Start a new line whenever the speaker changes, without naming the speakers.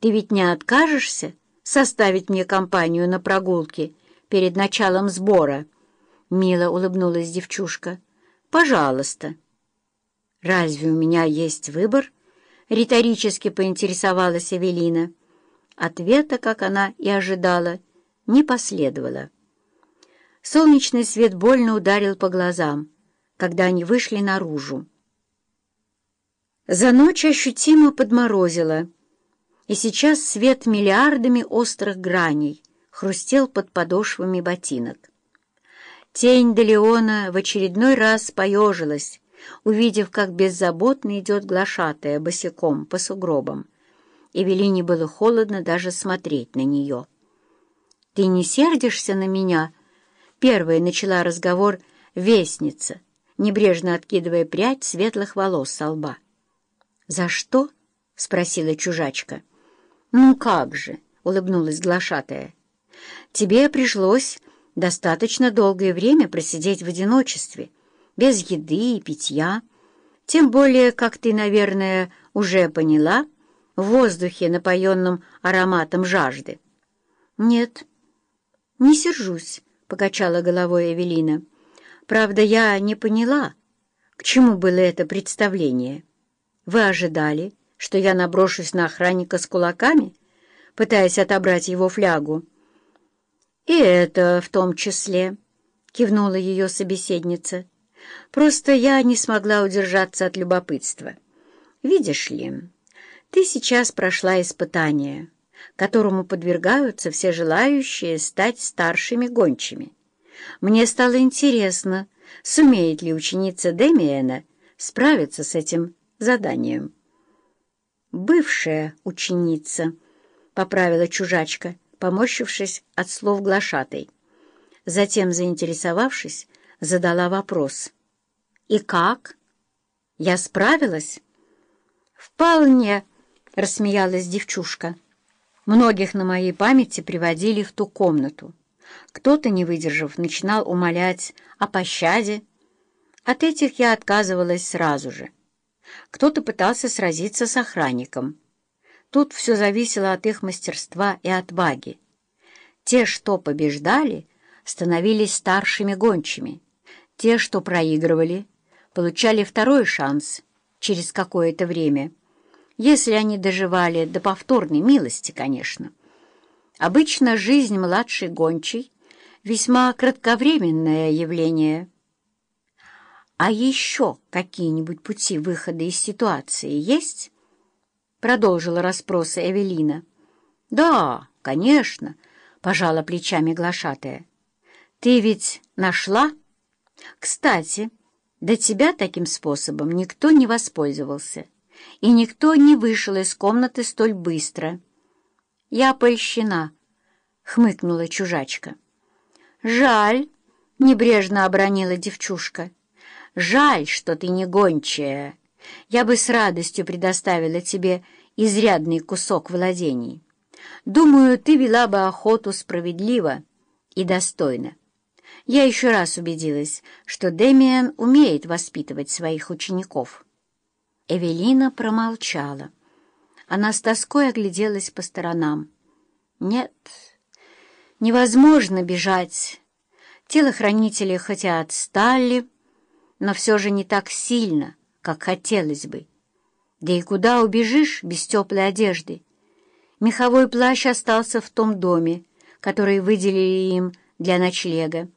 Ты ведь не откажешься составить мне компанию на прогулке перед началом сбора?» Мило улыбнулась девчушка. «Пожалуйста». «Разве у меня есть выбор?» — риторически поинтересовалась Эвелина. Ответа, как она и ожидала, не последовало. Солнечный свет больно ударил по глазам, когда они вышли наружу. За ночь ощутимо подморозило, и сейчас свет миллиардами острых граней хрустел под подошвами ботинок. Тень Делеона в очередной раз поежилась, увидев, как беззаботно идет глашатая босиком по сугробам. Эвелине было холодно даже смотреть на нее. «Ты не сердишься на меня?» Первая начала разговор вестница, небрежно откидывая прядь светлых волос со лба. «За что?» — спросила чужачка. «Ну как же!» — улыбнулась глашатая. «Тебе пришлось достаточно долгое время просидеть в одиночестве, без еды и питья. Тем более, как ты, наверное, уже поняла, в воздухе, напоенном ароматом жажды». «Нет, не сержусь», — покачала головой Эвелина. «Правда, я не поняла, к чему было это представление». Вы ожидали, что я наброшусь на охранника с кулаками, пытаясь отобрать его флягу? И это в том числе, — кивнула ее собеседница. Просто я не смогла удержаться от любопытства. Видишь ли, ты сейчас прошла испытание, которому подвергаются все желающие стать старшими гончими. Мне стало интересно, сумеет ли ученица Демиэна справиться с этим заданием. «Бывшая ученица», — поправила чужачка, поморщившись от слов глашатой. Затем, заинтересовавшись, задала вопрос. «И как? Я справилась?» «Вполне», — рассмеялась девчушка. Многих на моей памяти приводили в ту комнату. Кто-то, не выдержав, начинал умолять о пощаде. От этих я отказывалась сразу же. Кто-то пытался сразиться с охранником. Тут все зависело от их мастерства и отваги. Те, что побеждали, становились старшими гончими. Те, что проигрывали, получали второй шанс через какое-то время, если они доживали до повторной милости, конечно. Обычно жизнь младшей гончей — весьма кратковременное явление — «А еще какие-нибудь пути выхода из ситуации есть?» Продолжила расспросы Эвелина. «Да, конечно», — пожала плечами глашатая. «Ты ведь нашла? Кстати, до тебя таким способом никто не воспользовался, и никто не вышел из комнаты столь быстро». «Я польщена», — хмыкнула чужачка. «Жаль», — небрежно обронила девчушка. Жаль, что ты не гончая. Я бы с радостью предоставила тебе изрядный кусок владений. Думаю, ты вела бы охоту справедливо и достойно. Я еще раз убедилась, что Демиан умеет воспитывать своих учеников». Эвелина промолчала. Она с тоской огляделась по сторонам. «Нет, невозможно бежать. Телохранители хотя отстали, но все же не так сильно, как хотелось бы. Да и куда убежишь без теплой одежды? Меховой плащ остался в том доме, который выделили им для ночлега.